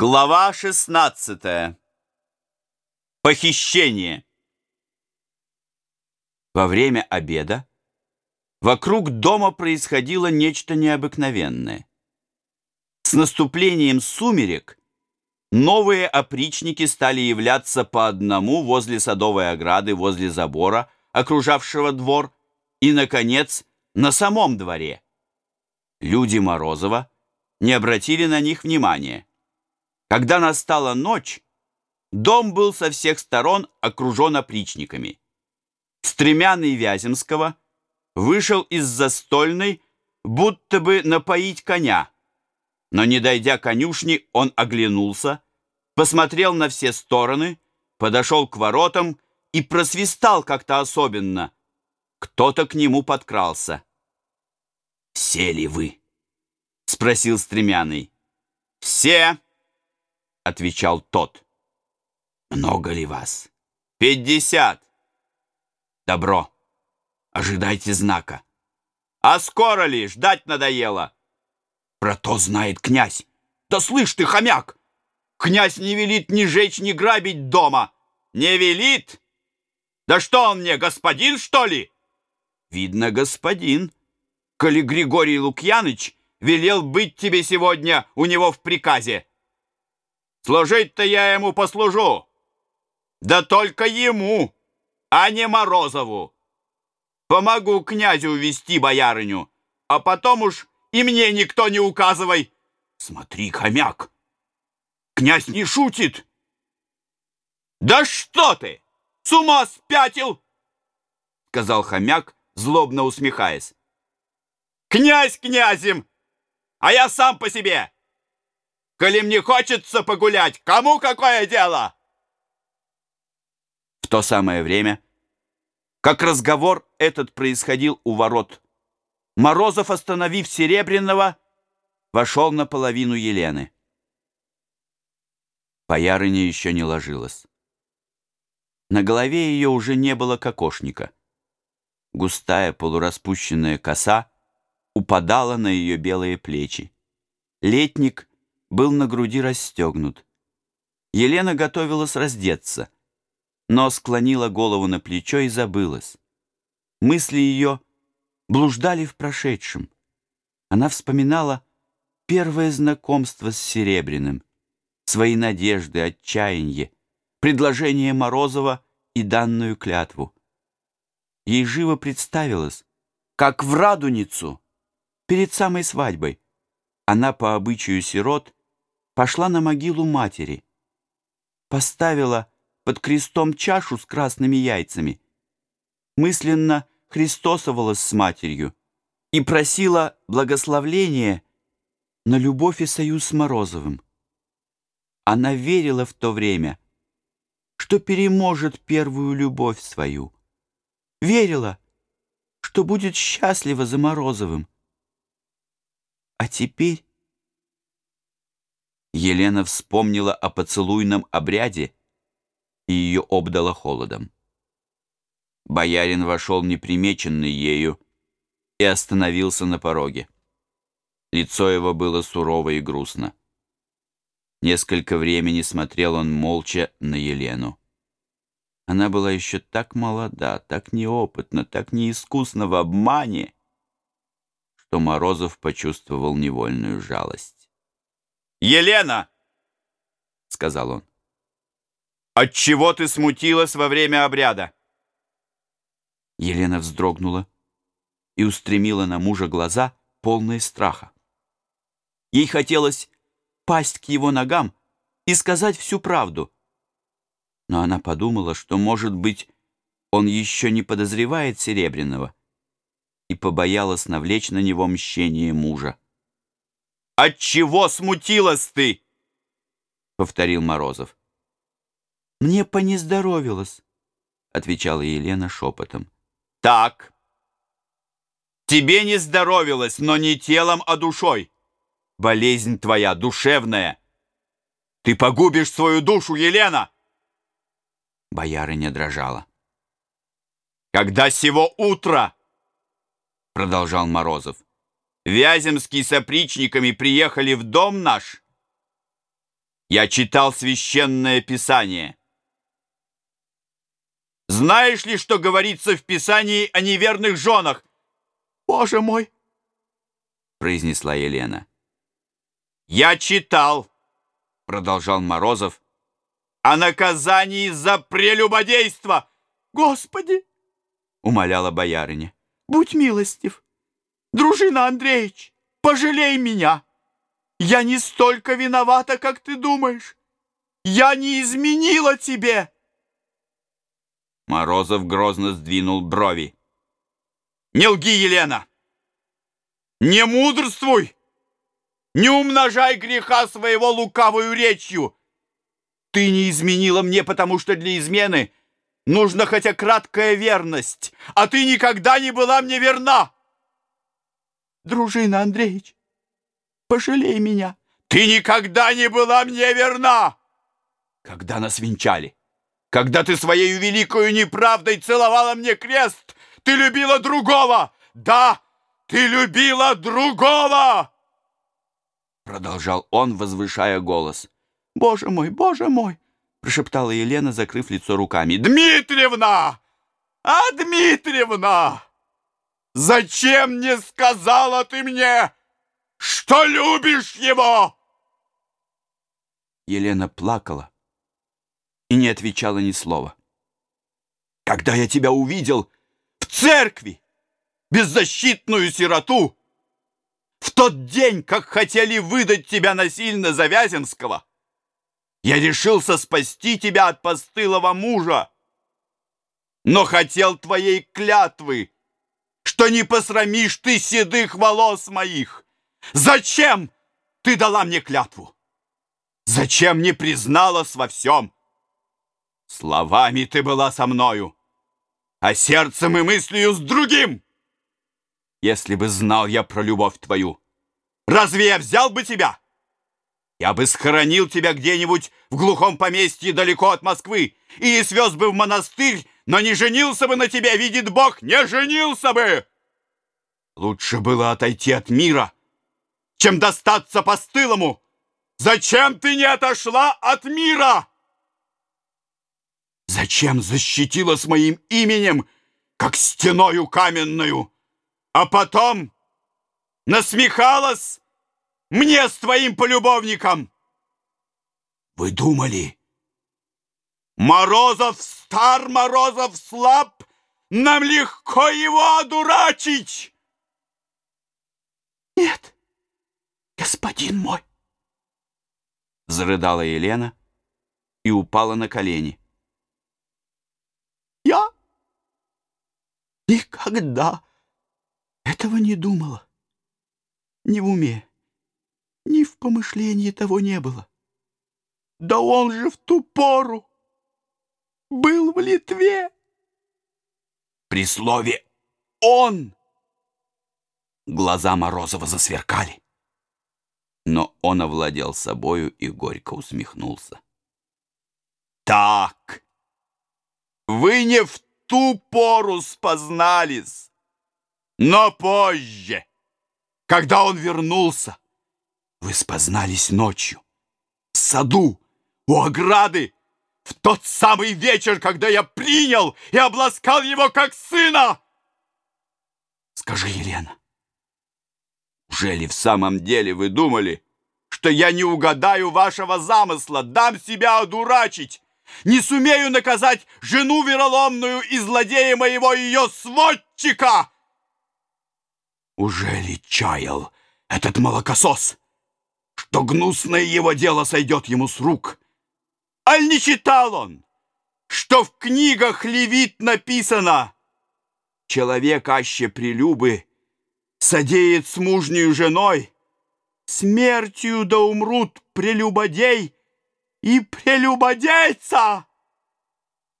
Глава 16. Похищение. Во время обеда вокруг дома происходило нечто необыкновенное. С наступлением сумерек новые опричники стали являться по одному возле садовой ограды, возле забора, окружавшего двор, и, наконец, на самом дворе. Люди Морозова не обратили на них внимания. Когда настала ночь, дом был со всех сторон окружен опричниками. Стремянный Вяземского вышел из застольной, будто бы напоить коня. Но, не дойдя конюшни, он оглянулся, посмотрел на все стороны, подошел к воротам и просвистал как-то особенно. Кто-то к нему подкрался. «Все ли вы?» — спросил Стремянный. «Все!» Отвечал тот. Много ли вас? Пятьдесят. Добро. Ожидайте знака. А скоро ли? Ждать надоело. Про то знает князь. Да слышь ты, хомяк! Князь не велит ни жечь, ни грабить дома. Не велит? Да что он мне, господин, что ли? Видно, господин. Коли Григорий Лукьяныч велел быть тебе сегодня у него в приказе. Служить-то я ему послужу. Да только ему, а не Морозову. Помогу князю увести боярыню, а потом уж и мне никто не указывай. Смотри, хомяк, князь не шутит. Да что ты, с ума спятил? Сказал хомяк, злобно усмехаясь. Князь князем, а я сам по себе. Коли мне хочется погулять, кому какое дело? В то самое время, как разговор этот происходил у ворот, Морозов, остановив Серебряного, вошел наполовину Елены. Боярыня еще не ложилась. На голове ее уже не было кокошника. Густая полураспущенная коса упадала на ее белые плечи. Летник был на груди расстегнут. Елена готовилась раздеться, но склонила голову на плечо и забылась. Мысли ее блуждали в прошедшем. Она вспоминала первое знакомство с Серебряным, свои надежды, отчаяние, предложение Морозова и данную клятву. Ей живо представилось, как в Радуницу перед самой свадьбой она по обычаю сирот пошла на могилу матери, поставила под крестом чашу с красными яйцами, мысленно христосовалась с матерью и просила благословления на любовь и союз с Морозовым. Она верила в то время, что переможет первую любовь свою. Верила, что будет счастлива за Морозовым. А теперь Елена вспомнила о поцелуйном обряде, и ее обдало холодом. Боярин вошел непримеченный ею и остановился на пороге. Лицо его было сурово и грустно. Несколько времени смотрел он молча на Елену. Она была еще так молода, так неопытна, так неискусна в обмане, что Морозов почувствовал невольную жалость. «Елена!» — сказал он. «Отчего ты смутилась во время обряда?» Елена вздрогнула и устремила на мужа глаза, полные страха. Ей хотелось пасть к его ногам и сказать всю правду. Но она подумала, что, может быть, он еще не подозревает Серебряного, и побоялась навлечь на него мщение мужа. Отчего смутилась ты? Повторил Морозов. Мне понездоровилось, отвечала Елена шепотом. Так. Тебе не здоровилось, но не телом, а душой. Болезнь твоя душевная. Ты погубишь свою душу, Елена. Боярыня дрожала. Когда сего утра, продолжал Морозов, Вяземский с опричниками приехали в дом наш. Я читал священное писание. Знаешь ли, что говорится в писании о неверных женах? Боже мой! произнесла Елена. Я читал, продолжал Морозов, о наказании за прелюбодейство. Господи! умоляла боярыня. Будь милостив. Дружина Андреевич, пожалей меня. Я не столько виновата, как ты думаешь. Я не изменила тебе. Морозов грозно сдвинул брови. Не лги, Елена! Не мудрствуй! Не умножай греха своего лукавою речью! Ты не изменила мне, потому что для измены нужна хотя краткая верность, а ты никогда не была мне верна. Дружина Андреевич, пожалей меня. Ты никогда не была мне верна. Когда нас венчали, когда ты своей великою неправдой целовала мне крест, ты любила другого. Да, ты любила другого. Продолжал он, возвышая голос. Боже мой, боже мой, прошептала Елена, закрыв лицо руками. Дмитриевна! А, Дмитриевна! Зачем не сказала ты мне, что любишь его? Елена плакала и не отвечала ни слова. Когда я тебя увидел в церкви, беззащитную сироту, в тот день, как хотели выдать тебя насильно за Вяземского, я решился спасти тебя от постылого мужа, но хотел твоей клятвы, что не посрамишь ты седых волос моих. Зачем ты дала мне клятву? Зачем не призналась во всем? Словами ты была со мною, а сердцем и мыслью с другим. Если бы знал я про любовь твою, разве я взял бы тебя? Я бы схоронил тебя где-нибудь в глухом поместье далеко от Москвы и свез бы в монастырь, но не женился бы на тебе, видит Бог, не женился бы! Лучше было отойти от мира, чем достаться постылому. Зачем ты не отошла от мира? Зачем защитила с моим именем, как стеною каменную, а потом насмехалась мне с твоим полюбовником. Вы думали, Морозов стар, Морозов слаб, нам легко его одурачить? Нет, господин мой, зарыдала Елена и упала на колени. Я никогда этого не думала, не в уме ни в помышлении того не было. Да он же в ту пору был в Литве. При слове «он» глаза Морозова засверкали. Но он овладел собою и горько усмехнулся. «Так, вы не в ту пору спознались, но позже, когда он вернулся, вы спознались ночью, в саду, у ограды, в тот самый вечер, когда я принял и обласкал его как сына. Скажи, Елена, ужели в самом деле вы думали, что я не угадаю вашего замысла, дам себя одурачить, не сумею наказать жену вероломную и злодея моего ее сводчика? Ужели чаял этот молокосос? что гнусное его дело сойдет ему с рук. Аль не читал он, что в книгах Левит написано «Человек аще прелюбы содеет с мужнею женой, смертью да умрут прелюбодей и прелюбодейца!»